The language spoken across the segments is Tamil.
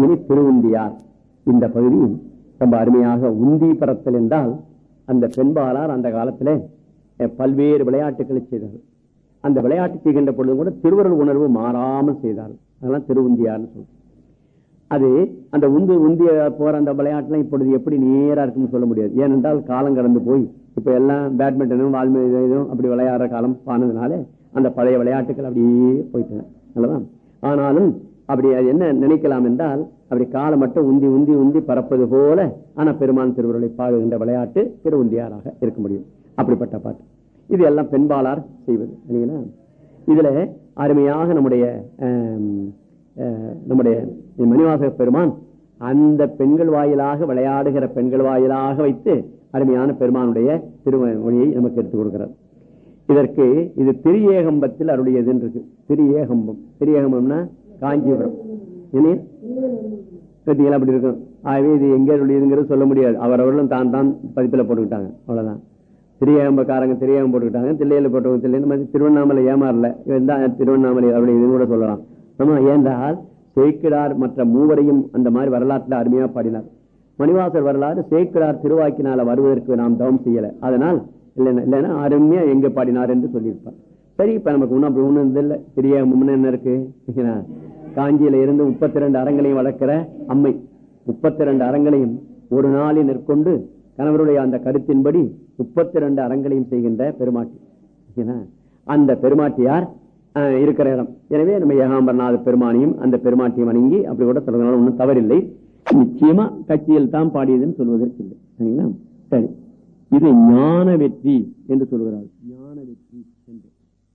இனி திருவுந்தியார். இந்த பகுதி ரொம்ப அருமையாக உந்தி பரத்தல் என்றால் அந்த பெண்பாளார் அந்த காலத்தில் பல்வேறு விளையாட்டுகளை செய்தார்கள் அந்த விளையாட்டு செய்கின்ற பொழுது கூட திருவருள் உணர்வு மாறாமல் செய்தார்கள் அதெல்லாம் திருவுந்தியார்னு சொல்றோம். அது அந்த உந்து உந்திய போற அந்த விளையாட்டுலாம் இப்பொழுது எப்படி நேரா இருக்குன்னு சொல்ல முடியாது. ஏனென்றால் காலம் கடந்து போய் இப்போ எல்லாம் பேட்மிண்டனும் வால்மீ இதுவும் அப்படி விளையாடுற காலம் ஆனதுனால அந்த பழைய விளையாட்டுகள் அப்படியே போயிட்டன. அல்லவா ஆனாலும் அப்படி அது என்ன நினைக்கலாம் என்றால் அப்படி காலை மட்டும் உந்தி உந்தி உந்தி பறப்பது போல ஆனா பெருமான் திருவுருளை பாடுகின்ற விளையாட்டு திருவுந்தியாராக இருக்க முடியும். அப்படிப்பட்ட பாட்டு. இது எல்லாம் பெண்பாளார் செய்வது இல்லைங்களா? இதுல அருமையாக நம்முடைய அஹ், நம்முடைய மணிவாசக பெருமான் அந்த பெண்கள் வாயிலாக விளையாடுகிற பெண்கள் வாயிலாக வைத்து அருமையான பெருமானுடைய திருமொழியை நமக்கு எடுத்துக் கொடுக்கிறார். இதற்கு இது திரியேகம்பத்தில் அருளியதுன்னு இருக்கு. திரியேகம்பம். திரியேகம்பம்னா காஞ்சிபுரம். கேட்டீங்களா அப்படி இருக்கும். ஆகவே இது எங்கே அருளியதுங்கிறது சொல்ல முடியாது. அவரவர்களும் தான் தான் பதிப்பில் போட்டுக்கிட்டாங்க. அவ்வளவுதான். திரியாம்பக்காரங்க திரியேகம் போட்டுக்கிட்டாங்க. தில்லையில் போட்டவங்க தில்லை. மாதிரி திருவண்ணாமலை ஏமாறல. இதுதான் திருவண்ணாமலை அப்படி இது கூட சொல்லலாம். நம்ம ஏந்தால் சேக்கிடார் மற்ற மூவரையும் அந்த மாதிரி வரலாற்றுல அருமையா பாடினார். மணிவாசர் வரலாறு சேக்கிடார் திருவாக்கினால வருவதற்கு நாம் தவம் செய்யலை. அதனால் இல்லைன்னா இல்லைன்னா அருமையா எங்கே பாடினார் என்று சொல்லியிருப்பார். சரி இப்ப நமக்கு ஒண்ணும் அப்படி ஒண்ணும் இல்லை. பெரிய முன்ன என்ன இருக்கு? காஞ்சியில இருந்து முப்பத்தி ரெண்டு அறங்களையும் வளர்க்கிற அம்மை. முப்பத்தி ரெண்டு அரங்களையும் ஒரு நாளில் நிற்கொண்டு கணவருடைய அந்த கருத்தின்படி முப்பத்தி ரெண்டு அரங்களையும் செய்கின்ற பெருமாட்டி. அந்த பெருமாட்டியார் இருக்கிற இடம். எனவே நம்ம ஏகாம்பரநாத பெருமானையும் அந்த பெருமாட்டியும் வணங்கி அப்படி கூட சொல்றதுனால ஒன்றும் தவறில்லை. நிச்சயமா கட்சியில் தான் பாடியதுன்னு சொல்வதற்கு இல்லை. சரிங்களா? சரி. இது ஞான வெற்றி என்று சொல்கிறார். ஞான வெற்றி.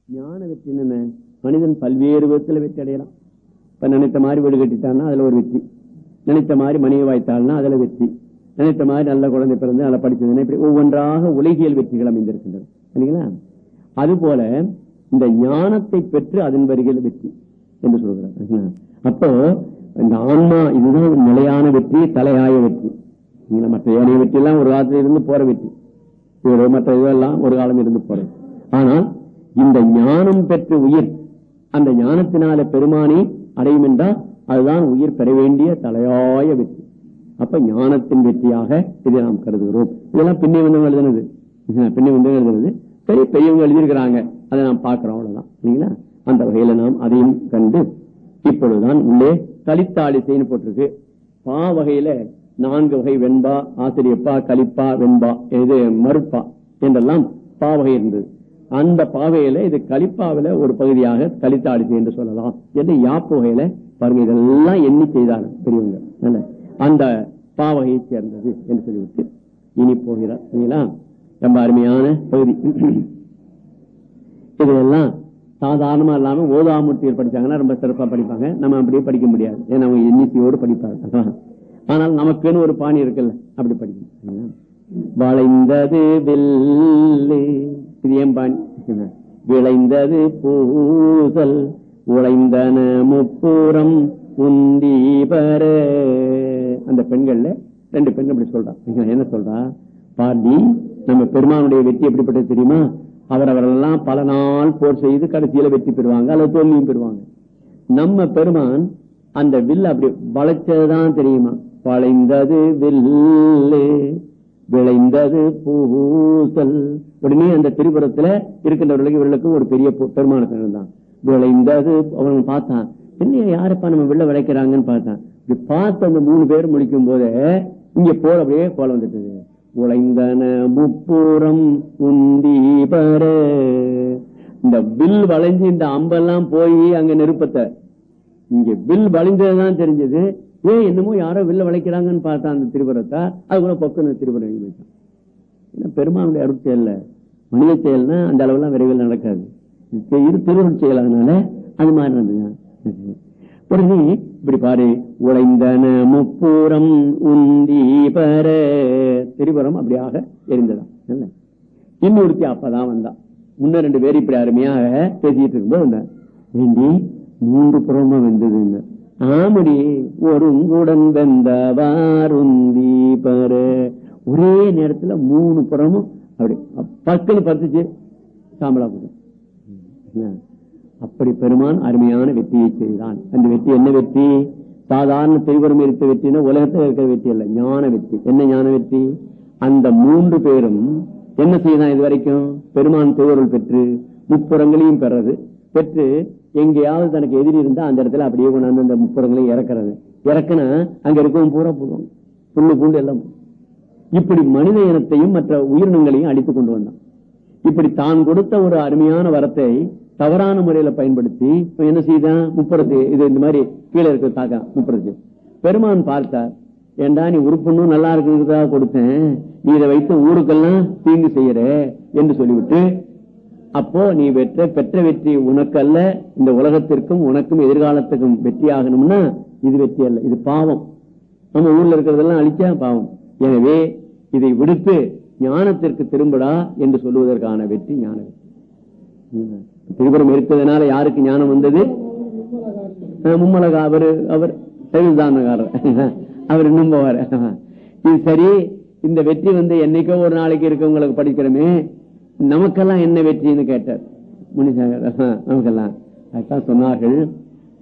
ஞான வெற்றி என்ன மனிதன் பல்வேறு விதத்துல வெற்றி அடையலாம். இப்ப நினைத்த மாதிரி வீடு கட்டிட்டான்னா அதுல ஒரு வெற்றி. நினைத்த மாதிரி மனைவி வாய்த்தாள்னா அதுல வெற்றி. நினைத்த மாதிரி நல்ல குழந்தை பிறந்து நல்லா படிச்சதுன்னா இப்படி ஒவ்வொன்றாக உலகியல் வெற்றிகள் அமைந்திருக்கின்றன. சரிங்களா? அது போல இந்த ஞானத்தை பெற்று அதன் வருகையில் வெற்றி என்று சொல்கிறார். அப்போ இந்த ஆன்மா இதுதான் நிலையான வெற்றி தலையாய வெற்றி. மற்ற ஏனைய வெற்றி எல்லாம் ஒரு காலத்துல இருந்து போற வெற்றி. மற்ற இதெல்லாம் ஒரு காலம் இருந்து போறது. ஆனால் இந்த ஞானம் பெற்ற உயிர் அந்த ஞானத்தினால பெருமானை அடையும் என்றால் அதுதான் உயிர் பெற வேண்டிய தலையாய வெற்றி. அப்ப ஞானத்தின் வெற்றியாக இதை நாம் கருதுகிறோம். இதெல்லாம் பின்னே வந்தவங்க எழுதுனது. பின்னே வந்தவங்க எழுதுனது. சரி பெரியவங்க எழுதியிருக்கிறாங்க. அதை நாம் பார்க்கிறோம் அவ்வளவுதான். இல்லைங்களா அந்த வகையில நாம் அதையும் கண்டு இப்பொழுதுதான் உள்ளே கலித்தாளிசைன்னு போட்டிருக்கு. பா வகையில நான்கு வகை வெண்பா ஆசிரியப்பா கலிப்பா வெண்பா இது மறுப்பா என்றெல்லாம் பா வகை இருந்தது. அந்த பாவையில இது கலிப்பாவில ஒரு பகுதியாக கலித்தாளிசை என்று சொல்லலாம். என்று யாப்புகையில பாருங்க இதெல்லாம் எண்ணி செய்தார்கள் பெரியவங்க. அந்த பாவகையை சேர்ந்தது என்று சொல்லிவிட்டு இனி போகிறார். சரிங்களா? ரொம்ப அருமையான பகுதி. இதெல்லாம் சாதாரணமா இல்லாம ஓதாமூர்த்தியர் படிச்சாங்கன்னா ரொம்ப சிறப்பா படிப்பாங்க. நம்ம அப்படியே படிக்க முடியாது. ஏன்னா அவங்க எண்ணிக்கையோடு படிப்பாங்க. ஆனால் நமக்குன்னு ஒரு பாணி இருக்குல்ல அப்படி படிக்கணும். வளைந்தது வெள்ளு இது ஏன் விளைந்தது பூசல் உழைந்தன முப்புறம் உந்தீபர அந்த பெண்கள்ல ரெண்டு பெண் அப்படி சொல்றான் என்ன சொல்றான் பாடி நம்ம பெருமானுடைய வெற்றி எப்படிப்பட்டது தெரியுமா? அவர் அவரெல்லாம் பல நாள் போர் செய்து கடைசியில வெற்றி பெறுவாங்க. அல்லது தோல்வியும் பெறுவாங்க. நம்ம பெருமான் அந்த வில் அப்படி வளைச்சதுதான் தெரியுமா? வளைந்தது வில்லு. விளைந்தது பூசல். உடனே அந்த திரிபுரத்துல இருக்கின்றவர்களுக்கு இவர்களுக்கு ஒரு பெரிய பெருமானத்தில் இருந்தான் விளைந்தது அவன் பார்த்தான். என்ன யாருப்பா நம்ம வில்ல விளைக்கிறாங்கன்னு பார்த்தான். இப்படி பார்த்து அந்த மூணு பேர் முடிக்கும் போது இங்க போல அப்படியே போல வந்துட்டு உழைந்தன முப்புறம் உந்தி பர இந்த வில் வளைஞ்சு இந்த அம்பெல்லாம் போய் அங்க நெருப்பத்தை. இங்க வில் வளைஞ்சதுதான் தெரிஞ்சது. ஏன் என்னமோ யாரோ வில்ல வளைக்கிறாங்கன்னு பார்த்தா அந்த திருபுரத்தை அது கூட பக்கம் திருபுரம் எழுதி வச்சான். ஏன்னா பெருமானுடைய அருள் செயல்ல மனித செயல்னா அந்த அளவுலாம் விரைவில் நடக்காது. இரு திருவருள் செயல் அதனால அது மாதிரி நடந்தது உடனே இப்படி பாரு உழைந்தன முப்புறம் உந்தி பர திரிபுரம் அப்படியாக எரிந்ததான் இன்னொருத்தி அப்பதான் வந்தான் முன்ன ரெண்டு பேர் இப்படி அருமையாக பேசிட்டு இருக்கும்போது வந்தார் மூன்று புறமா வெந்தது ஆமடி ஒருங்குடன் வெந்தவாருந்தி பர ஒரே நேரத்துல மூணு புறமும் அப்படி. பக்கன்னு பத்துச்சு சாம்பலா போதும் அப்படி பெருமான் அருமையான வெற்றியை செய்தான். அந்த வெற்றி என்ன வெற்றி? சாதாரண திரிபுரம் இருக்க வெற்றினா உலகத்தில் இருக்கிற வெற்றி அல்ல. ஞான வெற்றி. என்ன ஞான வெற்றி? அந்த மூன்று பேரும் என்ன செய்யலாம் இது வரைக்கும்? பெருமான் திருவருள் பெற்று முப்புறங்களையும் பெறது பெற்று எங்கேயாவது தனக்கு எதிரி இருந்தா அந்த இடத்துல அப்படியே கொண்டாந்து அந்த முப்புறங்களையும் இறக்குறது. இறக்குனா அங்க இருக்கவும் பூரா போடுவாங்க புல்லு பூண்டு எல்லாம். இப்படி மனித இனத்தையும் மற்ற உயிரினங்களையும் அடித்துக் கொண்டு வந்தான். இப்படி தான் கொடுத்த ஒரு அருமையான வரத்தை தவறான முறையில பயன்படுத்தி இப்ப என்ன செய்தான்? முப்புறத்து இது இந்த மாதிரி கீழே இருக்க தாக்கா முப்புறத்து பெருமான் பார்த்தார் ஏண்டா நீ உறுப்புண்ணும் நல்லா இருக்கிறதுக்காக கொடுத்தேன். நீ இதை வைத்து ஊருக்கெல்லாம் தீங்கு செய்யற என்று சொல்லிவிட்டு அப்போ நீ வெற்ற பெற்ற வெற்றி உனக்கு அல்ல இந்த உலகத்திற்கும் உனக்கும் எதிர்காலத்துக்கும் வெற்றி ஆகணும்னா இது வெற்றி அல்ல இது பாவம். நம்ம ஊர்ல இருக்கிறதெல்லாம் அழிச்சா பாவம். எனவே இதை விடுத்து ஞானத்திற்கு திரும்படா என்று சொல்லுவதற்கான வெற்றி ஞான வெற்றி. திருபுரம் இருக்கிறதுனால யாருக்கு ஞானம் வந்தது? அஹ் மும்மலகா அவரு அவர் செவில்தானகாரர் அவர் இன்னும் போவார். இது சரி இந்த வெற்றி வந்து என்னைக்கோ ஒரு நாளைக்கு இருக்கவங்களுக்கு படிக்கிறோமே. நமக்கெல்லாம் என்ன வெற்றின்னு கேட்டார். முனிசாகர் நமக்கெல்லாம். அதுதான் சொன்னார்கள்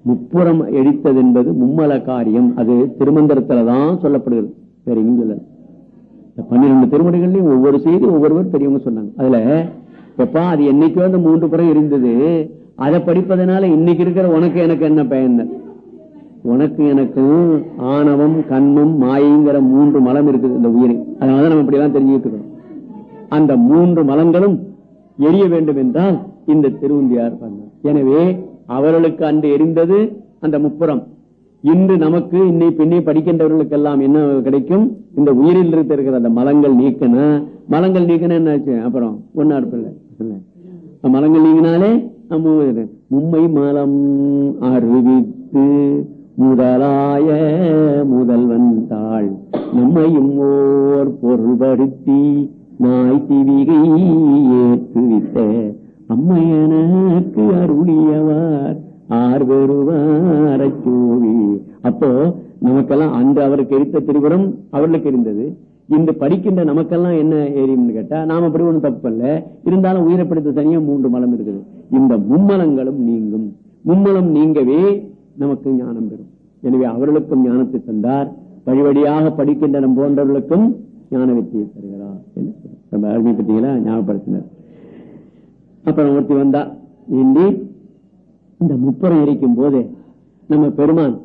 முப்புறம் எடித்தது என்பது மும்மல காரியம். அது திருமந்திரத்துல தான் சொல்லப்படுகிறது. வேற எங்கேயும் சொல்லல. இந்த ஒவ்வொரு செய்தி ஒவ்வொருவர் பெரியவங்க சொன்னாங்க. அதுல எப்பா அது என்னைக்கோ அந்த மூன்று புறம் இருந்தது அதை படிப்பதனால இன்னைக்கு இருக்கிற உனக்கு எனக்கு என்ன பயன்? உனக்கு எனக்கு ஆணவம் கண்மம் மாயங்கிற மூன்று மலம் இருக்குது இந்த உயிரை அதனாலதான் நம்ம இப்படி எல்லாம் தெரிஞ்சுக்கிட்டு இருக்கோம் அந்த மூன்று மலங்களும் எரிய வேண்டும் என்றால் இந்த திருவுந்தியார் பண்ணார் எனவே அவர்களுக்கு அன்று எரிந்தது அந்த முப்புறம். இன்று நமக்கு இன்னை பின்னே படிக்கின்றவர்களுக்கெல்லாம் என்ன கிடைக்கும்? இந்த உயிரில் இருக்கிற அந்த மலங்கள் நீக்கன. மலங்கள் நீக்கன என்னாச்சு? அப்புறம் ஒன்னா இருப்பில்ல மலங்கள் நீங்கினாலே நம்ம மும்மை மலம் அறிவித்து முதலாய முதல்வன் தாள். நம்மையும் ஓர் பொருள்படுத்தி நாய் திவிகை ஏற்றுவித்த அம்மையனுக்கு அருளியவார். ஆர் பெறுவாரச் அப்போ நமக்கெல்லாம் அன்று அவருக்கு எரித்த திரிபுரம் அவர்களுக்கு இருந்தது. இந்த படிக்கின்ற நமக்கெல்லாம் என்ன ஏரியும்னு கேட்டா நாம அப்படி ஒண்ணும் தப்பு இல்ல இருந்தாலும் உயிரப்படுத்த தனியா மூன்று மலம் இருக்குது. இந்த மும்மலங்களும் நீங்கும். மும்மலம் நீங்கவே நமக்கு ஞானம் பெறும். எனவே அவர்களுக்கும் ஞானத்தை தந்தார். வழிவழியாக படிக்கின்ற நம் போன்றவர்களுக்கும் ஞான வெற்றியை தருகிறார் என்று அருமை ஞாபகப்படுத்தினர். அப்புறம் ஒருத்தி வந்தா இன்றி இந்த முப்புறம் எரிக்கும் போது நம்ம பெருமான்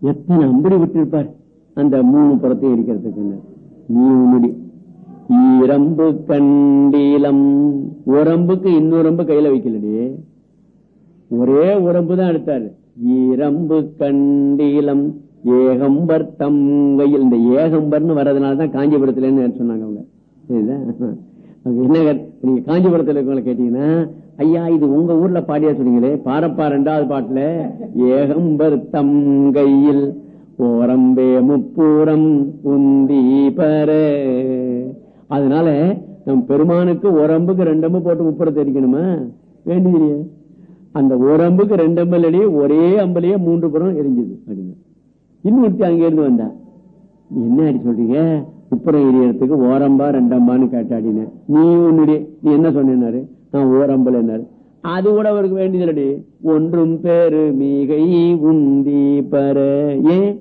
எத்தனை அம்படி விட்டிருப்பார் அந்த மூணு புறத்தை இருக்கிறதுக்கு நீ உன்னுடி இரம்பு கண்டீலம். உரம்புக்கு இன்னொரம்பு கையில வைக்கலடி. ஒரே உரம்பு தான் எடுத்தாரு. இரம்பு கண்டீலம். ஏகம்பர் தங்கையில் இந்த ஏகம்பர்னு வர்றதுனாலதான் காஞ்சிபுரத்துலன்னு சொன்னாங்க அவங்க. சரிதா என்ன நீங்க காஞ்சிபுரத்துல இருக்கவங்களை கேட்டீங்கன்னா ஐயா இது உங்க ஊர்ல பாடியா? சொன்னீங்களே. பாரப்பா ரெண்டாவது பாட்டுல ஏகம்பர் தங்கையில் ஓரம்பே முப்பூரம் உந்தி பர. அதனால நம் பெருமானுக்கு உரம்புக்கு ரெண்டம்பு போட்டு முப்புறத்தை எரிக்கணுமா? வேண்டியது அந்த உரம்புக்கு ரெண்டு அம்பலடியே ஒரே அம்பலையே மூன்று புறம் எரிஞ்சது. அப்படின்னு இன்னொருத்தி அங்கே இருந்து வந்தா. நீ என்ன அடி சொல்றீங்க? முப்புறம் எரியறதுக்கு ஓரம்பா ரெண்டம்பான்னு கேட்டாடின நீ உன்னுடைய நீ என்ன சொன்னாரு நான் ஓரம்பல் என்னாரு. அது கூட அவருக்கு வேண்டியதில்லடி ஒன்றும் பேரு மிகை உந்தி பர. ஏன்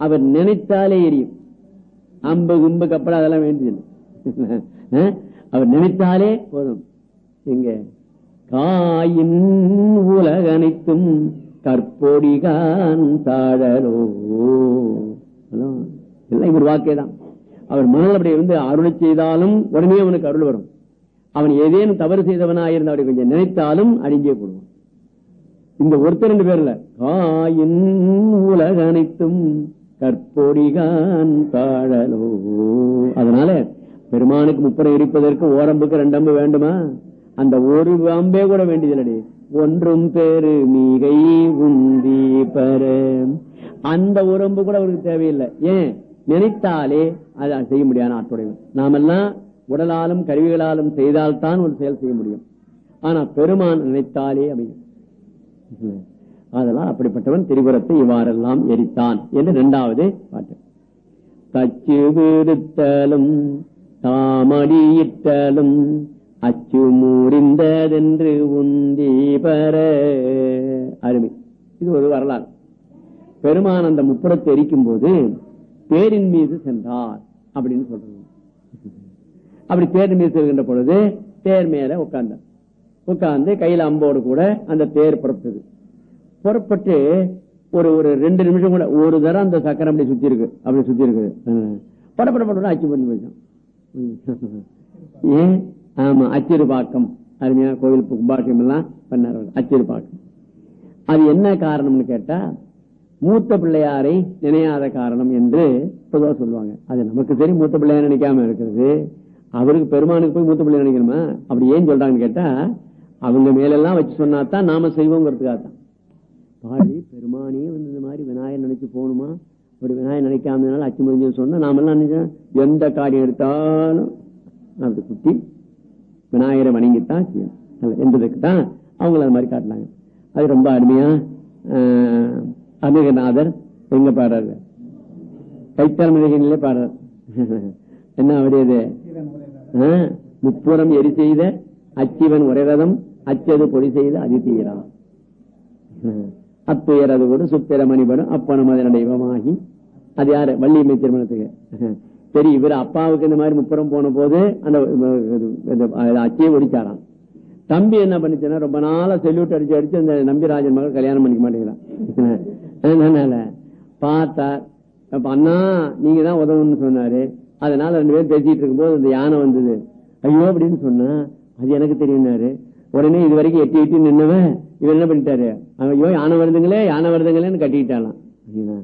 அவர் நினைத்தாலே எரியும். அம்பு கும்பு கப்பல் அதெல்லாம் வேண்டியதில்லை அவர் நினைத்தாலே போதும். எங்க? காயின் உலகனைத்தும் கற்பொடிகான் தாழலோ எல்லாம் இவர் வாக்கே தான் அவர் மனதில் அப்படி இருந்து அருளை செய்தாலும் உடனே அவனுக்கு அருள் வரும். அவன் ஏதேனும் தவறு செய்தவனாயிருந்த அவரை கொஞ்சம் நினைத்தாலும் அடிஞ்சே போடுவான். இந்த ஒருத்தர் ரெண்டு பேர்ல காயின் உலக அனைத்தும் கற்பொடிகான் தாழலோ அதனால பெருமானுக்கு முப்புறம் இருப்பதற்கு ஓரம்புக்கு ரெண்டம்பு வேண்டுமா? அந்த ஒரு அம்பே கூட வேண்டியதில்லடி. ஒன்றும் பேரு மிகை உந்தி பர. அந்த உரம்பு கூட அவருக்கு தேவையில்லை. ஏன்? நினைத்தாலே அதை செய்ய முடியாத ஆட்டுடையவன் நாமெல்லாம் உடலாலும் கருவிகளாலும் செய்தால்தான் ஒரு செயல் செய்ய முடியும். ஆனா பெருமான் நினைத்தாலே அமையும். அதெல்லாம் அப்படிப்பட்டவன் திரிபுரத்தை இவ்வாறெல்லாம் எரித்தான் என்று இரண்டாவது பாட்டு. தச்சு விடுத்தலும் தாமடியிட்டலும் அச்சு மூறிந்ததென்று உந்தி பெற அருமை. இது ஒரு வரலாறு. பெருமான் அந்த முப்புறத்தை எரிக்கும் போது தேரின் மீது சென்றார் அப்படின்னு சொல்றது. அப்படி தேர் மீது செல்கின்ற பொழுது தேர் மேல உட்கார்ந்தார். உட்கார்ந்து கையில அம்போடு கூட அந்த தேர் புறப்பட்டது. புறப்பட்டு ஒரு ஒரு ரெண்டு நிமிஷம் கூட ஒரு தரம் அந்த சக்கரம் அப்படி சுத்தி இருக்கு அப்படி சுத்தி இருக்கு. படப்பட படம் அச்சு பண்ணி வச்சோம் ஏன்? ஆமா அச்சிறுபாக்கம். அருமையா கோவில் கும்பாட்சியம் எல்லாம் பண்ணார் அச்சிறு அச்சிறுபாக்கம். அது என்ன காரணம்னு கேட்டா மூத்த பிள்ளையாரை நினையாத காரணம் என்று பொதுவாக சொல்லுவாங்க. அது நமக்கு சரி மூத்த பிள்ளையார் நினைக்காம இருக்கிறது. அவருக்கு பெருமானுக்கு போய் மூத்த பிள்ளை நினைக்கணுமா? அப்படி ஏன் சொல்றாங்கன்னு கேட்டா அவங்க மேலெல்லாம் வச்சு சொன்னாதான் நாம செய்வோங்கிறதுக்காக தான் பாடி பெருமானே வந்து இந்த மாதிரி விநாயகர் நினைச்சு போகணுமா? அப்படி விநாயகர் நினைக்காமனால அச்சு முடிஞ்சு சொன்னா நாமெல்லாம் நினைச்சோம் எந்த காரியம் எடுத்தாலும் அது குட்டி விநாயகரை வணங்கித்தான் செய்யும். அல்ல, என்பதற்கு தான் அவங்கள அது மாதிரி காட்டினாங்க. அது ரொம்ப அருமையா அமிகநாதர் எங்க பாடுறாரு? கைத்தால் மிளகினிலே பாடுறார். என்ன அவரது முப்புறம் எரி செய்த அச்சிவன் உரைரதம் அச்சது பொடி செய்த அதிதீரா. அத்துயரது கூட சுத்திர மணிபடும் அப்பனம் அதன் தெய்வமாகி. அது யாரு? வள்ளியம்மை திருமணத்துக்கு. சரி இவர் அப்பாவுக்கு இந்த மாதிரி முப்புறம் போன போது அந்த அச்சியை ஒடிச்சாராம் தம்பி என்ன பண்ணிச்சுன்னா ரொம்ப நாளா செல்யூட் அடிச்சு அடிச்சு அந்த நம்பிராஜன் மகள் கல்யாணம் பண்ணிக்க மாட்டேங்கிறான். அதனால பார்த்தார். அப்ப அண்ணா நீங்க தான் உதவுன்னு சொன்னாரு. அதனால ரெண்டு பேரும் பேசிட்டு இருக்கும்போது அந்த யானை வந்தது. ஐயோ அப்படின்னு சொன்னா அது எனக்கு தெரியும்னாரு. உடனே இது வரைக்கும் எட்டி எட்டி நின்னவன் இவர் என்ன பண்ணிட்டாரு? அவன் ஐயோ யானை வருதுங்களே யானை வருதுங்களேன்னு கட்டிக்கிட்டாலாம் சரிங்களா?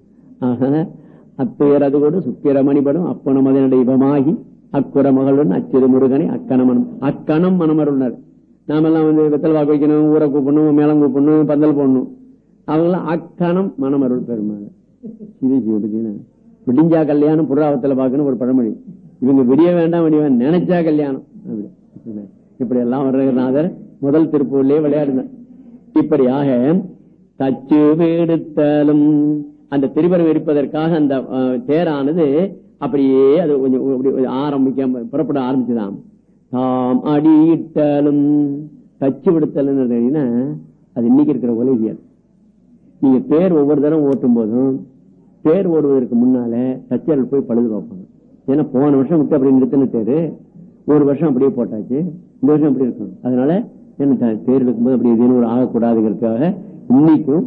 ஆக, அது கூட சுத்திர அப்பன மதனுடைய இவமாகி அக்குற மகளுடன் அச்சிறு முருகனை அக்கணமனம் அக்கணம் மனமருள்னர். நாமெல்லாம் வந்து வெத்தல் வாக்கு வைக்கணும் ஊரை கூப்பிடணும் மேலம் கூப்பிடணும் பந்தல் போடணும். அவங்களாம் அக்கணம் மனமருள் பெருமாள். விடிஞ்சா கல்யாணம் புறாவத்தில் பாக்கணும் ஒரு பழமொழி. இவங்க விடிய வேண்டாம் விடிய நினைச்சா கல்யாணம். அப்படி இப்படி எல்லாம் வர்றநாதர் முதல் திருப்பூர்லயே விளையாடினார். இப்படியாக தச்சு வேடுத்தலும் அந்த திருவரம் எரிப்பதற்காக அந்த தேரானது அப்படியே அது கொஞ்சம் அப்படி ஆரம்பிக்க புறப்பட ஆரம்பிச்சுதான் தாம் அடியிட்டாலும் தச்சு விடுத்தல் அது இன்னைக்கு இருக்கிற உலகியல். நீங்க பேர் ஒவ்வொரு தரம் ஓட்டும் போதும் பேர் ஓடுவதற்கு முன்னால தச்சர்கள் போய் பழுது பார்ப்பாங்க. ஏன்னா போன வருஷம் விட்டு அப்படி நிறுத்தின தேர் ஒரு வருஷம் அப்படியே போட்டாச்சு இந்த வருஷம் அப்படி இருக்கும் அதனால என்ன தேர் எடுக்கும்போது அப்படி எதுவும் ஆகக்கூடாதுங்கிறதுக்காக இன்னைக்கும்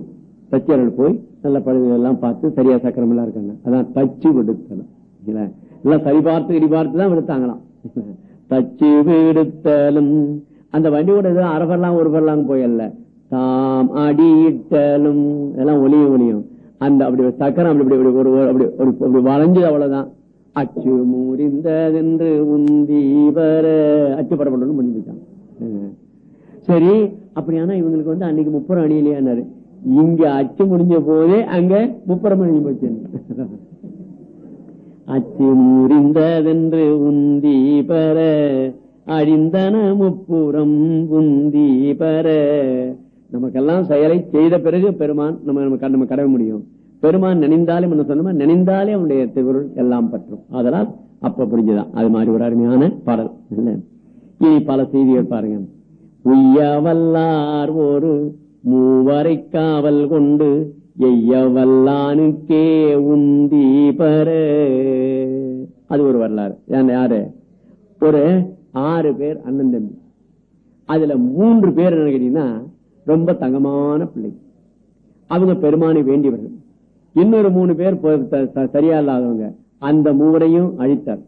தச்சர்கள் போய் நல்ல பழுதுகள் எல்லாம் பார்த்து சரியா சக்கரம் எல்லாம் இருக்காங்க. அதான் தச்சு விடுத்தலாம். எல்லாம் சரி பார்த்து இடி பார்த்து தான் விடுத்தாங்களாம். தச்சு விடுத்தலும். அந்த வண்டியோட ஏதோ அரபர்லாம் ஒருபர்லாம் போயல்ல. தாம் அடியிட்டலும். எல்லாம் ஒளியும் ஒளியும். அந்த அப்படி சக்கரம் அப்படி இப்படி ஒரு ஒரு- அப்படி ஒரு அப்படி வளைஞ்சது அவ்வளவுதான். அச்சு முறிந்ததென்று உந்தி வர. அச்சு படப்படணும் பண்ணி சரி அப்படியானா இவங்களுக்கு வந்து அன்னைக்கு முப்புறம் அணியிலையானாரு இங்க அச்சு முடிஞ்ச போதே அங்க முப்புறம் அணிஞ்சு போச்சு அச்சு முறிந்ததென்று உந்தி பெற அழிந்தன முப்புறம் உந்தி பெற நமக்கெல்லாம் செயலை செய்த பிறகு பெருமான் நம்ம நம்ம க- நம்ம முடியும். பெருமான் நினைந்தாலே என்ன சொன்னோம்? நினைந்தாலே அவனுடைய திருவுருள் எல்லாம் பற்றும். அதனால் அப்ப புரிஞ்சுதான். அது மாதிரி ஒரு அருமையான பாடல். இல்ல இனி பல செய்திகள் பாருங்க. உய்யவல்லார் ஒரு மூவரை காவல் கொண்டு எய்யவல்லானுக்கே உந்தி பர அது ஒரு வரலாறு. யாரு ஒரு ஆறு பேர் அண்ணன் தம்பி. அதுல மூன்று பேர் என்ன கேட்டீங்கன்னா ரொம்ப தங்கமான பிள்ளை. அவங்க பெருமானை வேண்டியவர்கள். இன்னொரு மூணு பேர் சரியா இல்லாதவங்க அந்த மூவரையும் அழித்தார்.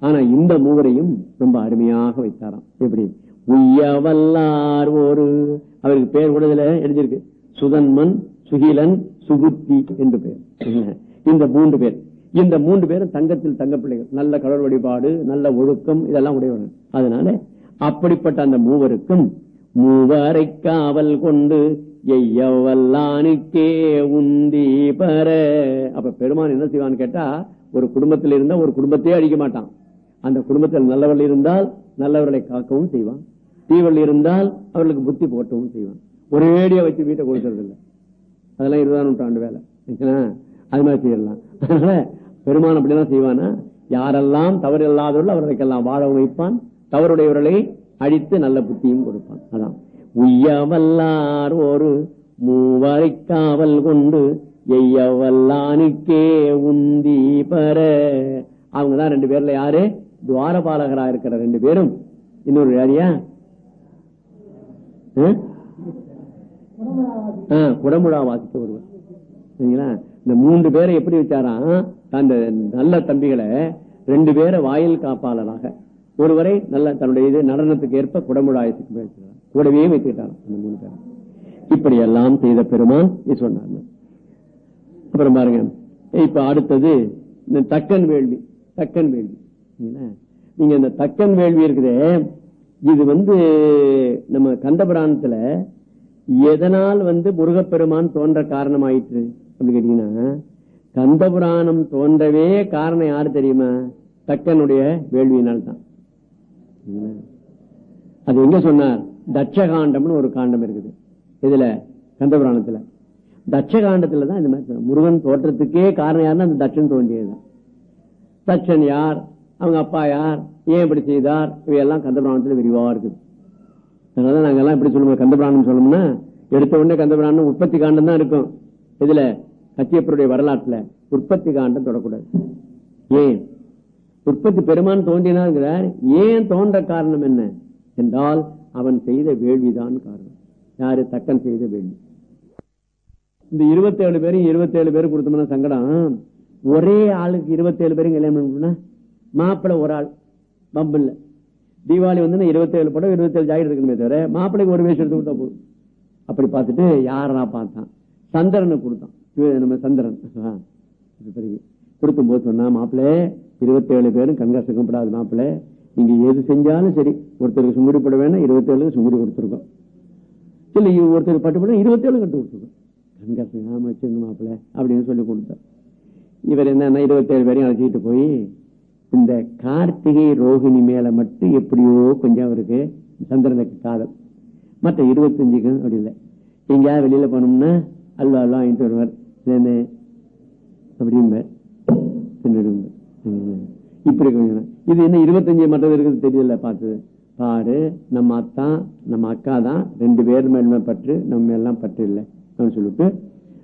ஆனா இந்த மூவரையும் ரொம்ப அருமையாக வைத்தாராம். எப்படி? உய்யவல்லார் ஒரு அவருக்கு பெயர் கூட இதுல எழுதியிருக்கு. சுதன்மன் சுகிலன் சுகுத்தி என்று பேர் இந்த மூன்று பேர். இந்த மூன்று பேரும் தங்கத்தில் தங்க பிள்ளைகள் நல்ல கடல் வழிபாடு நல்ல ஒழுக்கம் இதெல்லாம் உடையவர்கள். அதனால அப்படிப்பட்ட அந்த மூவருக்கும் மூவரை காவல் கொண்டு எய்யவல்லானுக்கே உந்தி பர. அப்ப பெருமான் என்ன செய்வான்னு கேட்டா ஒரு குடும்பத்தில் இருந்தா ஒரு குடும்பத்தையே அழிக்க மாட்டான். அந்த குடும்பத்தில் நல்லவர்கள் இருந்தால் நல்லவர்களை காக்கவும் செய்வான். தீவல் இருந்தால் அவர்களுக்கு புத்தி போட்டவும் செய்வான். ஒரேடியா வச்சு வீட்டை கொடுக்கறது இல்லை அதெல்லாம் இருபதாம் நூற்றாண்டு வேலை. அது மாதிரி செய்யலாம். அதனால பெருமான் அப்படிதான் செய்வானா? யாரெல்லாம் தவறு இல்லாதவர்கள் அவர்களுக்கெல்லாம் வாழ வைப்பான். தவறுடையவர்களை அழித்து நல்ல புத்தியும் கொடுப்பான். அதான். உய்யவல்லார் ஒரு மூவரை காவல் கொண்டு எய்யவல்லானுக்கே உந்தி பெற. அவங்கதான் ரெண்டு பேர்ல யாரு? துவாரபாலகரா இருக்கிற ரெண்டு பேரும். இன்னொரு யாரியா? குடமுழா வாசிக்க ஒருவர். சரிங்களா? இந்த மூன்று பேரை எப்படி வச்சாராம்? அந்த நல்ல தம்பிகளை ரெண்டு பேரை வாயில் காப்பாளராக. ஒருவரை நல்ல தன்னுடைய இது நடனத்துக்கு ஏற்ப குடமுழாயத்துக்கு கூடவே வைத்துக்கிட்டார் அந்த மூணு பேரை. இப்படி எல்லாம் செய்த பெருமான் சொன்னார் அப்புறம் பாருங்க. இப்ப அடுத்தது இந்த தக்கன் வேள்வி. தக்கன் வேள்வி. நீங்க இந்த தக்கன் வேள்வி இருக்குதே இது வந்து நம்ம கந்தபுராணத்துல எதனால் வந்து முருகப்பெருமான் தோன்ற காரணம் ஆயிற்று அப்படின்னு கேட்டீங்கன்னா கந்தபுராணம் தோன்றவே காரணம் யாரு தெரியுமா? தக்கனுடைய வேள்வியினால் தான் அது எங்க சொன்னார்? தட்சகாண்டம்னு ஒரு காண்டம் இருக்குது. இதுல கந்தபுராணத்துல. தட்சகாண்டத்துல தான் இந்த மாதிரி முருகன் தோற்றத்துக்கே காரணம் யாருன்னா அந்த தட்சன் தோன்றியதுதான் தட்சன் யார்? அவங்க அப்பா யார்? ஏன் இப்படி செய்தார்? இவையெல்லாம் கந்தபுராணத்துல விரிவா இருக்குது. அதனால நாங்க எல்லாம் இப்படி சொல்லுவோம் கந்தபுராணம் சொல்லணும்னா எடுத்த உடனே கந்தபுராணம் உற்பத்தி காண்டம் தான் இருக்கும். இதுல கச்சியப்பருடைய வரலாற்றுல உற்பத்தி காண்டம் தொடக்கூடாது. ஏன்? உற்பத்தி பெருமான் தோன்றினாங்கிறார். ஏன் தோன்ற காரணம் என்ன? என்றால் அவன் செய்த வேள்விதான் காரணம். யாரு? தக்கன் செய்த வேள்வி. இந்த இருபத்தி ஏழு பேரும் இருபத்தேழு பேரும் கொடுத்தோம்னா சங்கடம். ஒரே ஆளுக்கு இருபத்தேழு பேரும் கல்யாணம் மாப்பிள்ள ஒரு ஆள் பம்பு இல்ல. தீபாவளி வந்து இருபத்தேழு படம் இருபத்தேழு ஜாக்கெட் இருக்கணுமே தவிர மாப்பிள்ளைக்கு ஒரு வயசு எடுத்து கொடுத்தா போதும். அப்படி பார்த்துட்டு யாரா பார்த்தான்? சந்திரனை கொடுத்தான். நம்ம சந்திரன். கொடுக்கும் போது சொன்னா மாப்பிள்ளை இருபத்தேழு பேரும் பேரும் கண்காசக்கப்படாது மாப்பிள்ளை. நீங்க எது செஞ்சாலும் சரி. ஒருத்தருக்கு சுங்குடி போட வேணா இருபத்தேழு சுங்குடி கொடுத்துருக்கோம். இல்ல ஒருத்தருக்கு பட்டு போட இருபத்தேழு கட்டு கொடுத்துருக்கோம். கண்காசம் ஆமா வச்சுங்க மாப்பிள்ளை அப்படின்னு சொல்லி கொடுத்தேன் இவர் என்னன்னா இருபத்தேழு பேரையும் அழைச்சிட்டு போய் இந்த கார்த்திகை ரோகிணி மேல மட்டும் எப்படியோ கொஞ்சம் அவருக்கு சந்திரனுக்கு காதல். மற்ற இருபத்தஞ்சுக்கும் அப்படி இல்லை. எங்கேயாவது வெளியில போனோம்னா அல்லா அல்லா வாங்கிட்டு வருவார். அப்படிம்ப இப்படி இது என்ன இருபத்தஞ்சு மற்றது இருக்குது தெரியல பார்த்தது பாரு நம்ம அத்தான் நம்ம அக்கா தான் ரெண்டு பேர் மேலுமே பற்று நம்ம எல்லாம் பற்று இல்லை. அப்படின்னு சொல்லிட்டு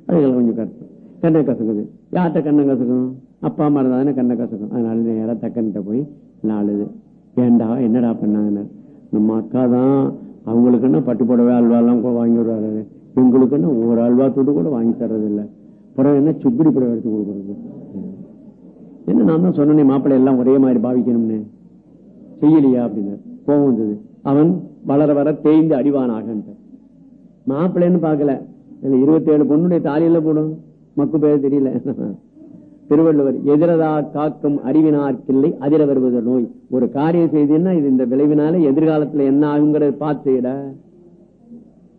அதுக்கெல்லாம் கொஞ்சம் கருத்து கண்ணை கசக்குது. யார்கிட்ட கண்ணை கசக்கும்? அப்பா அம்மா இருந்தா கண்ணை கசக்கும். அதனால நேராக தக்கன்கிட்ட போய் நாளுது ஏண்டா என்னடா பண்ணாங்கன்னு. நம்ம அக்கா தான் அவங்களுக்குன்னா பட்டு புடவை அல்வாலாம் வாங்கி விடுறாரு எங்களுக்குன்னா ஒரு அல்வா தூட்டு கூட வாங்கி தர்றது இல்லை புடவை என்ன சுக்குடி புடவை எடுத்து கொடுக்கறது? என்ன நான் தான் சொன்னேன் மாப்பிள்ளை எல்லாம் ஒரே மாதிரி பாவிக்கணும்னு. செய்யலையா அப்படின்னு கோபம் வந்தது. அவன் வளர வர தேய்ந்து அடிவானாக மாப்பிள்ளைன்னு பாக்கல இருபத்தி ஏழு பொண்ணுடைய தாலியில போடும். மக்கு பேர் தெரியல. திருவள்ளுவர் எதிரதா காக்கும் அறிவினார்க்கில்லை அதிர வருவது நோய். ஒரு காரியம் செய்தீங்கன்னா இது இந்த விளைவினால எதிர்காலத்துல என்ன ஆகுங்கிறத பார்த்து செய்யட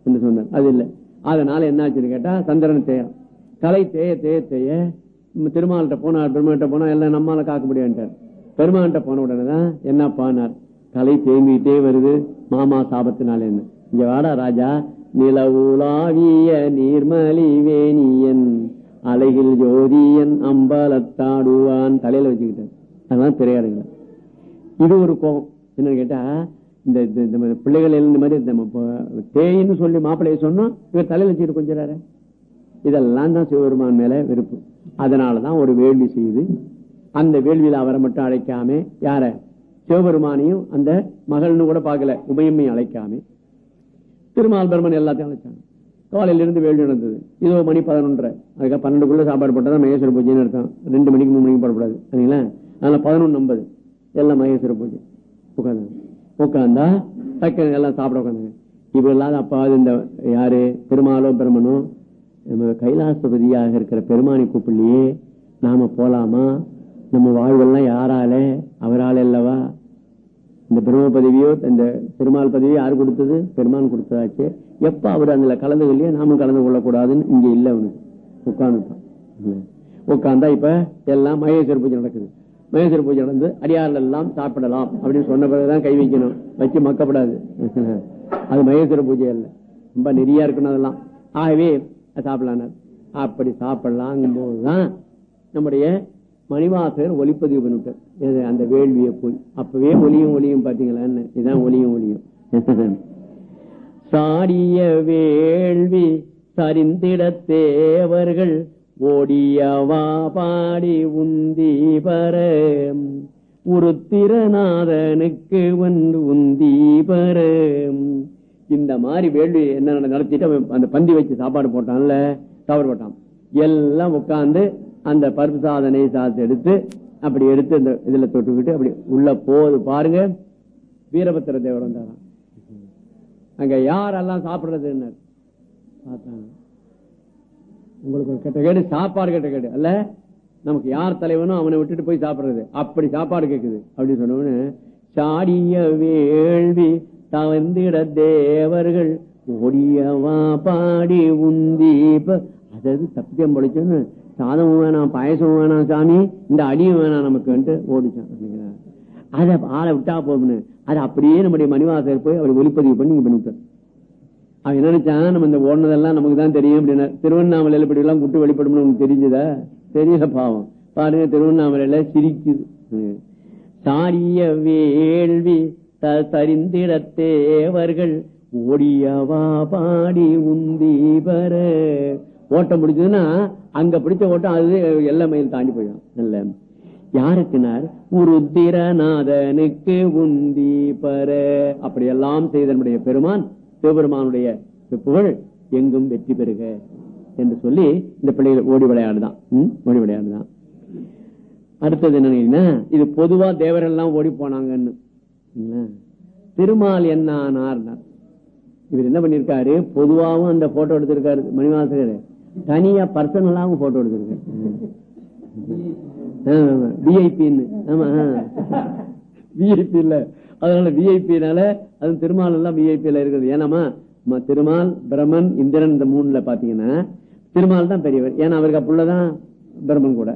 என்று சொன்னார். அது இல்லை. அதனால என்ன ஆச்சுன்னு கேட்டா சந்திரன் தேயம். கலை தேய தேய தேய திருமால்கிட்ட போனார் பெருமாள்கிட்ட போனா எல்லாம் நம்மால காக்க முடியாண்டார் பெருமாள்கிட்ட போன உடனே தான் என்ன பானார்? கலை தேங்கிட்டே வருது மாமா சாபத்தினால என்ன இங்க வாடா ராஜா நிலவுலாவிய நீர்மலி வேணியன். அலைகில் ஜோதியன் அம்பாலத்தாடுவான் தலையில வச்சுக்கிட்டார். அதெல்லாம் திரையாடுங்க இது ஒரு கோபம். என்னன்னு கேட்டா இந்த பிள்ளைகள் இந்த மாதிரி தேயின்னு சொல்லி மாப்பிள்ளைய சொன்னோம் இவர் தலையில வச்சுட்டு கொஞ்சாரு இதெல்லாம் தான் சிவபெருமான் மேல விருப்பு அதனாலதான் ஒரு வேள்வி செய்து அந்த வேள்வியில அவரை மட்டும் அழைக்காம யார? சிவபெருமானையும் அந்த மகள்னு கூட பார்க்கல. உமையம்மையும் அழைக்காம. திருமால் பெருமன் எல்லாத்தையும் அழைச்சாங்க. காலையில இருந்து நடந்தது. இதோ மணி பதினொன்றரை. அதுக்காக பன்னெண்டுக்குள்ளே சாப்பாடு போட்டா மகேஸ்வர பூஜைன்னு அர்த்தம். ரெண்டு மணிக்கு மூணு மணிக்கு போடக்கூடாது. சரிங்களா? அதனால பதினொன்று ஐம்பது. எல்லாம் மகேஸ்வர பூஜை. உட்காந்து உட்காந்தா தக்க எல்லாம் சாப்பிட உட்காந்தாங்க. இப்போ இல்லாத அப்பாவது இந்த யாரு? பெருமாளோ பிரம்மனோ? நம்ம கைலாசபதியாக இருக்கிற பெருமானி கூப்பிடலையே. நாம போலாமா? நம்ம வாழ்வெல்லாம் யாரால? அவரால் அல்லவா? இந்த பிரம்ம பதவியோ இந்த பெருமாள் பதவியோ யாரு கொடுத்தது? பெருமான் கொடுத்ததாச்சு. எப்ப அவர் அதுல கலந்து இல்லையா நாமும் கலந்து கொள்ளக்கூடாதுன்னு இங்க இல்ல அவனுக்கு. உட்காந்துட்டான் உட்காந்தா இப்ப எல்லாம் மகேஸ்வர பூஜை நடக்குது. மகேஸ்வர பூஜை நடந்து அடியார்கள் எல்லாம் சாப்பிடலாம் அப்படின்னு சொன்ன பிறகுதான் கை வைக்கணும். வச்சு மக்கப்படாது. அது மகேஸ்வர பூஜை அல்ல. ரொம்ப நெறியா இருக்கணும் அதெல்லாம். ஆகவே சாப்பிடலாம் அப்படி சாப்பிடலாங்கும் போதுதான் நம்முடைய மணிவாசகர் ஒளிப்பதிவு பண்ணிவிட்டார். அந்த வேள்வியை போய். அப்பவே ஒளியும் ஒளியும் பாத்தீங்களான்னு இதான் ஒளியும் ஒளியும். சாடிய வேள்வி சரிந்திட தேவர்கள் ஓடியவா பாடி உந்தி பர உருத்திரநாதனுக்கு வந்து உந்தி பர இந்த மாதிரி வேள்வி என்ன நடத்திட்டு அவன் அந்த பந்தி வச்சு சாப்பாடு போட்டான்ல சாப்பாடு போட்டான். எல்லாம் உட்காந்து அந்த பருப்பு சாதனை சாத்து எடுத்து அப்படி எடுத்து இந்த இதுல தொட்டுக்கிட்டு அப்படி உள்ள போகுது பாருங்க. வீரபத்திர தேவர் வந்தாராம். அங்க யாரெல்லாம் சாப்பிடுறதுன்னு பார்த்தாங்க. உங்களுக்கு ஒரு கெட்ட கேடு சாப்பாடு கெட்ட கேடு. அல்ல நமக்கு யார் தலைவனோ அவனை விட்டுட்டு போய் சாப்பிடுறது. அப்படி சாப்பாடு கேட்குது அப்படின்னு சொன்னவனு சாடிய வேள்வி தவந்திட தேவர்கள் ஓடியவா பாடி உந்தி அதாவது சத்தியம் படிச்சோன்னு சாதமும் வேணாம் பாயசமும் வேணாம் சாமி இந்த அடியும் வேணாம் நமக்கு ஓடிச்சான். அதை ஆளை விட்டா போகும்னு அது அப்படியே நம்முடைய மணிவாசகர் போய் அவர் ஒளிப்பதிவு பண்ணி பண்ணி விட்டார் அவன் என்ன நினைச்சான்? நம்ம இந்த ஓடுனதெல்லாம் நமக்கு தான் தெரியும் அப்படின்னா திருவண்ணாமலையில இப்படி எல்லாம் குட்டு வெளிப்படும்னு உனக்கு தெரிஞ்சதா? தெரியல பாவம். பாருங்க திருவண்ணாமலையில சிரிக்குது. சாரிய வேள்வி தரிந்திட தேவர்கள் ஓடியவா பாடி உந்திபர ஓட்டம் பிடிச்சதுன்னா அங்க பிடிச்ச ஓட்டம் அது எல்லா மயில் தாண்டி போயிடும். நல்ல யாருக்குனார்? உருத்திரநாதனுக்கு உந்தி பர. அப்படியெல்லாம் செய்தனுடைய பெருமான் சிவபெருமானுடைய புகழ் எங்கும் வெற்றி பெறுக என்று சொல்லி இந்த பிள்ளைகள் ஓடி விளையாடுதான். ஓடி விளையாடுதான். அடுத்தது என்ன இது பொதுவா தேவர்கள் எல்லாம் ஓடி போனாங்கன்னு. திருமால் என்ன ஆனார் இவர் என்ன பண்ணிருக்காரு பொதுவாகவும் அந்த போட்டோ எடுத்திருக்காரு மணிவாசகர். தனியா பர்சனலாவும் போட்டோ எடுத்திருக்காரு. விஐபின்னு ஆமா விஐபி இல்ல. அதனால விஐபினால அது திருமால் எல்லாம் விஐபியில இருக்குது. ஏன்னாமா திருமால் பிரமன் இந்திரன் இந்த மூணுல பாத்தீங்கன்னா திருமால் தான் பெரியவர். ஏன்னா அவருக்கு அப்புள்ளதான் பிரம்மன் கூட.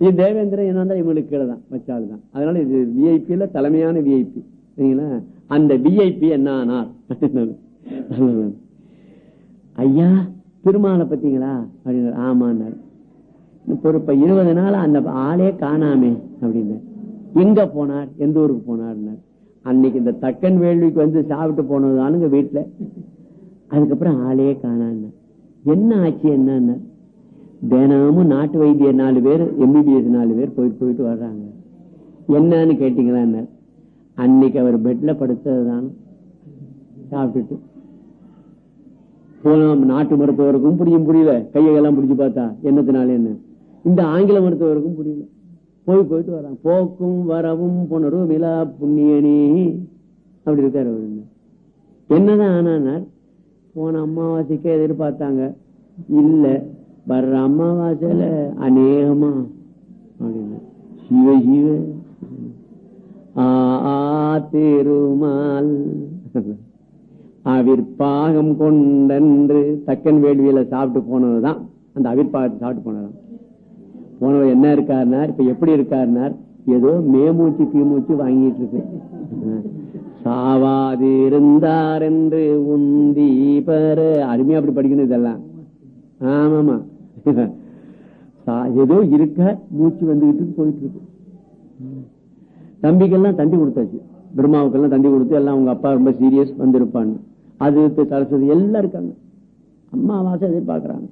இது தேவேந்திரன் என்ன இவங்களுக்கு கீழே தான் வச்சாலுதான் அதனால இது விஐபியில தலைமையான விஐபி சரிங்களா? அந்த விஐபி என்ன ஆனார்? ஐயா திருமாலை பத்தீங்களா? அப்படின்னு ஆமான்னாரு. இப்போ இருபது நாள் அந்த ஆளே காணாமே அப்படின்னு எங்க போனார் எந்த ஊருக்கு போனார் அன்னைக்கு இந்த தக்கன் வேள்விக்கு வந்து சாப்பிட்டு போனதுதானுங்க வீட்டுல அதுக்கப்புறம் ஆளே காணான்னு என்ன ஆச்சு என்னன்னு தினமும் நாட்டு வைத்தியர் நாலு பேர் எம்பிபிஎஸ் நாலு பேர் போயிட்டு போயிட்டு வர்றாங்க. என்னன்னு கேட்டீங்களா அன்னைக்கு அவர் பெட்ல படுத்ததுதான். சாப்பிட்டுட்டு. போலாம் நாட்டு மருத்துவருக்கும் புரியும் புரியல. கையெல்லாம் பிடிச்சு பார்த்தா என்னத்தினால என்ன இந்த ஆங்கில மருத்துவருக்கும் புரியல. போய் போயிட்டு வரான். போக்கும் வரவும் புணரும் மிலா புண்ணியனி. அப்படி இருக்காரு அவரு என்னதான் ஆனார் போன அமாவாசைக்கே எதிர்பார்த்தாங்க. இல்ல வர்ற அமாவாசையில அநேகமா அப்படின்னு. சிவ சிவ. ஆ திருமால். அவிர்பாகம் கொண்டன்று தக்கன் வேள்வியில சாப்பிட்டு போனதுதான். அந்த அவிர்பாகத்தை சாப்பிட்டு போனதான் போனவர் என்ன இருக்காருனார்? இப்ப எப்படி இருக்காருனார்? ஏதோ மேமூச்சு கீமூச்சு வாங்கிட்டு இருக்கு சாவாது இருந்தார் என்று உந்தி பெற. அருமையா அப்படி படிக்கணும் இதெல்லாம். ஆமாமா. ஏதோ இருக்க மூச்சு வந்துகிட்டு போயிட்டு இருக்கு தம்பிக்கெல்லாம் தண்டி கொடுத்தாச்சு. பிரம்மாவுக்கெல்லாம் தண்டி கொடுத்து எல்லாம் அவங்க அப்பா ரொம்ப சீரியஸ் வந்திருப்பான்னு. அது சரஸ்வதி எல்லாம் இருக்காங்க. அம்மாவாசை எதிர்பார்க்கிறாங்க.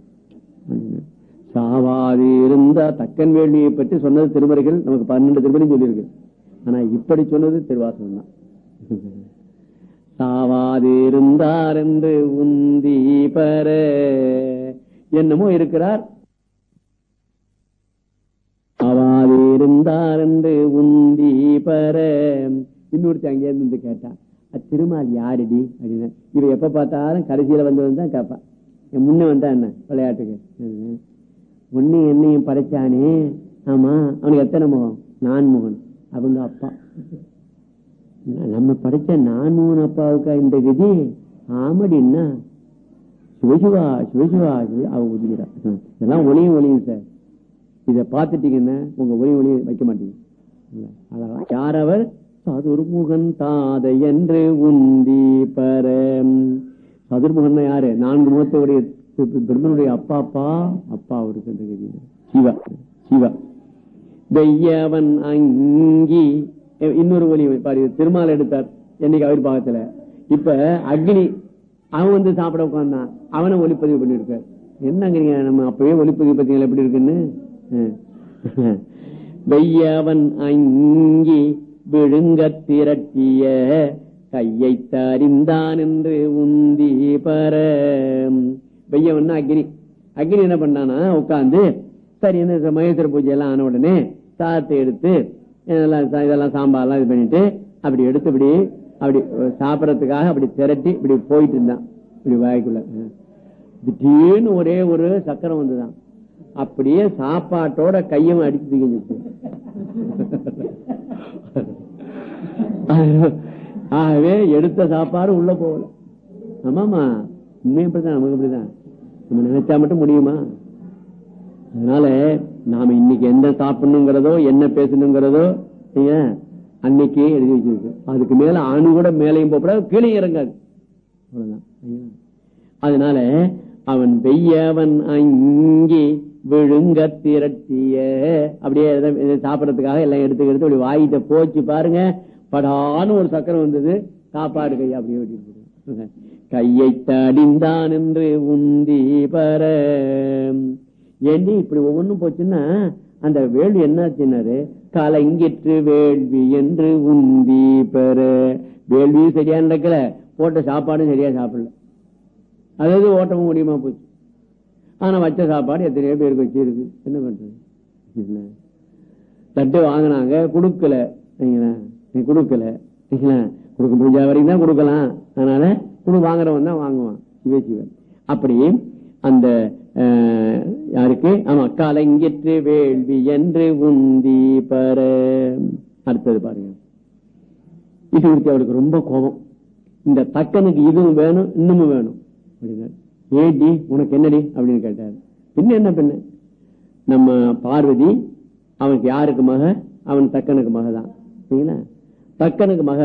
சாவாதி இருந்தா தக்கன் வேள்வியை பற்றி சொன்னது திருமறைகள் நமக்கு பன்னெண்டு திருமணி சொல்லியிருக்கு. ஆனா இப்படி சொன்னது திருவாசகம் தான். சாவாது இருந்தார் என்று உந்தி பெற என்னமோ இருக்கிறார். சாவாதி இருந்தார் என்று உந்தி பெற. இன்னொருத்தி அங்கே இருந்து கேட்டான் திருமால் யாருடி? அப்படின்னு. இவ எப்ப பார்த்தாலும் கடைசியில வந்தவன் தான் கேட்பான் முன்ன வந்தா என்ன? விளையாட்டுக்கு. உன்னையும் என்னையும் படைச்சானே? ஆமா. அவனுக்கு எத்தனை முகம்? நான்முகன் அவங்க அப்பா. நம்ம படைச்ச நான்முகன் அப்பாவுக்கா இந்த கதி ஆமடின்னா சிவசிவா சிவசிவா அவ ஒதுக்கிறா இதெல்லாம் ஒளியும் ஒளியும் சார். இதை பார்த்துட்டீங்கன்னா உங்க ஒளி ஒளியும் வைக்க மாட்டீங்க. அதான் யார் அவர்? சதுர்முகன் தாதை என்று உந்தி பர சதுர்முகன் யாரு? நான்கு முகத்தோடைய பிரம்மனுடைய அப்பா அப்பா அப்பா அவருக்கு அந்த கதி. சிவா சிவா. வெய்யவன் அங்கி. இன்னொரு ஒலி பாரு திருமால் எடுத்தார் என்னைக்கு அவர் பாகத்துல. இப்ப அக்னி அவன் வந்து சாப்பிட உட்கார்ந்தான். அவனை ஒளிப்பதிவு பண்ணிருக்க என்னங்கிறீங்க நம்ம அப்பவே ஒளிப்பதிவு பார்த்தீங்களா எப்படி இருக்குன்னு? வெய்யவன் அங்கி விழுங்க திரட்டிய கையை தறிந்தான் என்று உந்தி பரம். வெய்யவன் அக்னி. அக்னி என்ன பண்ணானா உட்காந்து சரி என்ன மகேஸ்வர பூஜை எல்லாம் ஆன உடனே சாதத்தை எடுத்து இதெல்லாம் இதெல்லாம் சாம்பார்லாம் இது பண்ணிட்டு அப்படி எடுத்து இப்படி அப்படி சாப்பிடறதுக்காக அப்படி திரட்டி இப்படி போயிட்டு இருந்தான். இப்படி வாய்க்குள்ள திடீர்னு ஒரே ஒரு சக்கரம் வந்துதான். அப்படியே சாப்பாட்டோட கையும் அடிச்சு தூக்கிச்சு ஆகவே எடுத்த சாப்பாடு உள்ள போகல. ஆமாமா உண்மையும் இப்படிதான் நமக்கு இப்படிதான் நம்ம நினைச்சா மட்டும் முடியுமா? அதனால நாம இன்னைக்கு எந்த சாப்பிடணுங்கிறதோ என்ன பேசணுங்கிறதோ அன்னைக்கே எழுதி வச்சிருக்கு. அதுக்கு மேல அணு கூட மேலையும் போகக்கூடாது கீழே இறங்காது. அவ்வளவுதான். அதனால அவன் பெய்யவன் அங்கி விழுங்க திரட்டிய. அப்படியே சாப்பிடறதுக்காக எல்லாம் எடுத்து எடுத்து அப்படி வாயிட்ட போச்சு பாருங்க. படான்னு ஒரு சக்கரம் வந்தது. சாப்பாடு கையா அப்படியே வெட்டிட்டு கையை தடிந்தான் என்று உந்தி பர. ஏண்டி இப்படி ஒவ்வொன்றும் போச்சுன்னா அந்த வேள்வி என்னாச்சுன்னாரு? கலங்கிற்று வேள்வி என்று உந்தி பெற வேள்வியும் சரியா நடக்கல போட்ட சாப்பாடும் சரியா சாப்பிடல. அதாவது ஓட்டமும் முடியுமா போச்சு. ஆனா வச்ச சாப்பாடு எத்தனையோ பேருக்கு வச்சிருக்கு. என்ன பண்றது? தட்டு வாங்கினாங்க கொடுக்கல. சரிங்களா? நீ கொடுக்கல. சரிங்களா? கொடுக்க முடிஞ்ச வரைக்கும் தான் கொடுக்கலாம். அதனால குடு வாங்குறவன் தான் வாங்குவான் சிவ சிவன் அப்படி அந்த யாருக்கு? ஆமா கலங்கிற்று வேள்வி என்று உந்தி பர. அடுத்தது பாருங்க. இது குறித்து அவருக்கு ரொம்ப கோபம். இந்த தக்கனுக்கு இதுவும் வேணும் இன்னமும் வேணும். அப்படின்னாரு ஏடி உனக்கு என்னடி? அப்படின்னு கேட்டாரு. பின்ன என்ன பின்ன? நம்ம பார்வதி அவனுக்கு யாருக்கு மக? அவன் தக்கனுக்கு மகதான். சரிங்களா தக்கனுக்கு மக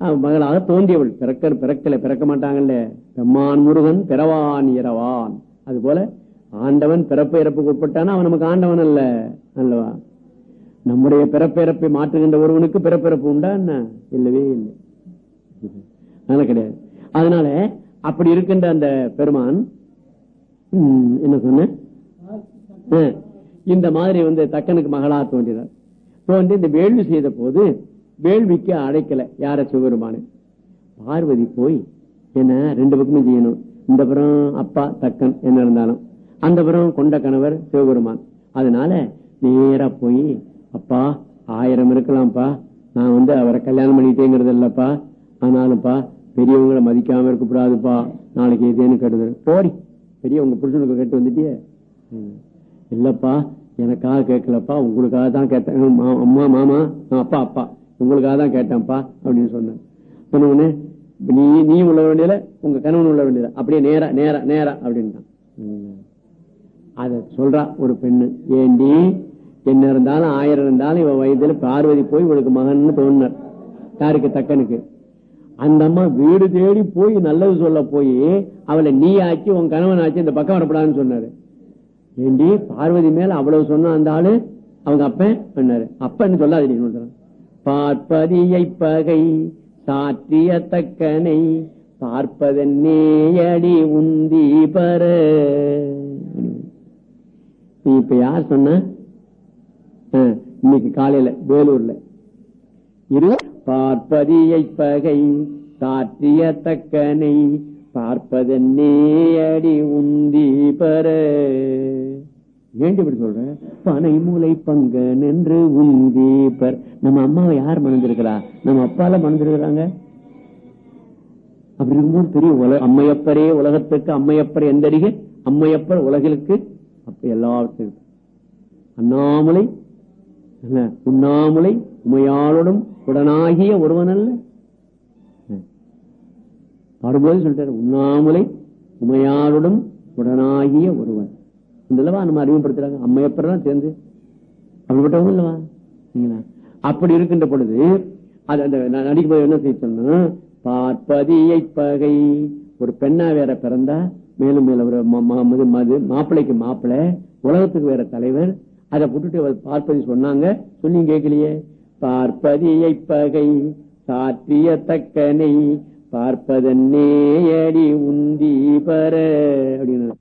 மகளாக தோன்றியவள். பிறக்க பிறக்கல பிறக்க மாட்டாங்கல்ல. பெம்மான் முருகன் பிறவான் இரவான் அது போல ஆண்டவன் பிறப்பு இறப்புக்கு உட்பட்டானா? அவன் நமக்கு ஆண்டவன் அல்ல. அல்லவா? நம்முடைய பிறப்பிறப்பை மாற்றுகின்ற ஒருவனுக்கு பிறப்பிறப்பு உண்டா என்ன? இல்லவே இல்லை. அதனால கிடையாது. அதனால அப்படி இருக்கின்ற அந்த பெருமான் என்ன சொன்ன? ஆ, இந்த மாதிரி வந்து தக்கனுக்கு மகளாக தோன்றினார். தோன்றி இந்த வேள்வி செய்த போது வேள்விக்கு அழைக்கல. யார? சிவபெருமானு. பார்வதி போய் என்ன ரெண்டு பக்கமும் செய்யணும். இந்த புறம் அப்பா தக்கன் என்ன இருந்தாலும். அந்த புறம் கொண்ட கணவர் சிவபெருமான். அதனால நேரா போய் அப்பா ஆயிரம் இருக்கலாம்ப்பா. நான் வந்து அவரை கல்யாணம் பண்ணிட்டேங்கிறது இல்லப்பா. ஆனாலும்ப்பா பெரியவங்களை மதிக்காம இருக்கக்கூடாதுப்பா. நாளைக்கு ஏதேன்னு கெடுது போடி பெரியவங்க புருஷனுக்கு கேட்டு வந்துட்டியே. இல்லப்பா எனக்காக கேட்கலப்பா. உங்களுக்காக தான் கேட்டேன். மா- அம்மா மாமா அப்பா அப்பா. உங்களுக்காக தான் கேட்டேன்ப்பா அப்படின்னு சொன்னேன். சொன்ன நீ நீ உள்ள வேண்டியல உங்க கணவன் உள்ள வேண்டியல அப்படியே நேரா நேரா நேரா அப்படின்ட்டான். அத சொல்றா ஒரு பெண்ணு. ஏண்டி என்ன இருந்தாலும் ஆயிரம் இருந்தாலும் இவன் வயதுல பார்வதி போய் இவளுக்கு மகன்னு தோணுனார். யாருக்கு தக்கனுக்கு. அந்த அம்மா வீடு தேடி போய் நல்லது சொல்ல போய் அவளை நீ ஆச்சு உன் கணவன் ஆச்சு இந்த பக்கம் வரப்படாதுன்னு சொன்னாரு. ஏண்டி பார்வதி மேல அவ்வளவு சொன்ன அந்த ஆளு அவங்க அப்ப பண்ணாரு அப்பன்னு சொல்லாது சொல்றான் பார்ப்பதியை பகை சாற்றிய தக்கனை பார்ப்பதன்னேயடி உந்தி பர. நீ இப்ப யார் சொன்ன? இன்னைக்கு காலையில வேலூர்ல. இரு பார்ப்பதியை பகை சாற்றிய தக்கனை பார்ப்பதன்னேயடி உந்தி பர. ஏண்டி இப்படி சொல்ற? பனை மூளை பங்கன் என்று உந்தி பர் நம்ம அம்மாவை யார் மணந்திருக்கிறா? நம்ம அப்பால மணந்திருக்கிறாங்க. அப்படி இருக்கும்போது பெரிய உலக அம்மையப்பரே உலகத்துக்கு அம்மையப்பர் எந்தடிக அம்மையப்பர் உலகிற்கு அப்ப எல்லாவற்றையும் அண்ணாமலை உண்ணாமலை உமையாளோடும் உடனாகிய ஒருவன் அல்ல. பாடும்போது சொல்லிட்டாரு உண்ணாமலை உமையாளுடன் உடனாகிய ஒருவன். இந்த நம்ம அறிமுகப்படுத்துறாங்க? அம்மையப்பெல்லாம் சேர்ந்து. அப்படிப்பட்டவங்க இல்லவா? அப்படி இருக்கின்ற பொழுது அது அந்த நடிக்கும் நடிக்கும்போது என்ன செய்ய சொன்னா பார்ப்பதியை பகை. ஒரு பெண்ணா வேற பிறந்தா மேலும் மேல ஒரு மது மது மாப்பிள்ளைக்கு மாப்பிள்ளை உலகத்துக்கு வேற தலைவர் அதை விட்டுட்டு பார்ப்பதி சொன்னாங்க சொல்லி கேட்கலையே. பார்ப்பதியை பகை சாற்றிய தக்கனை பார்ப்பதன்னே அடி உந்தி பர அப்படின்னு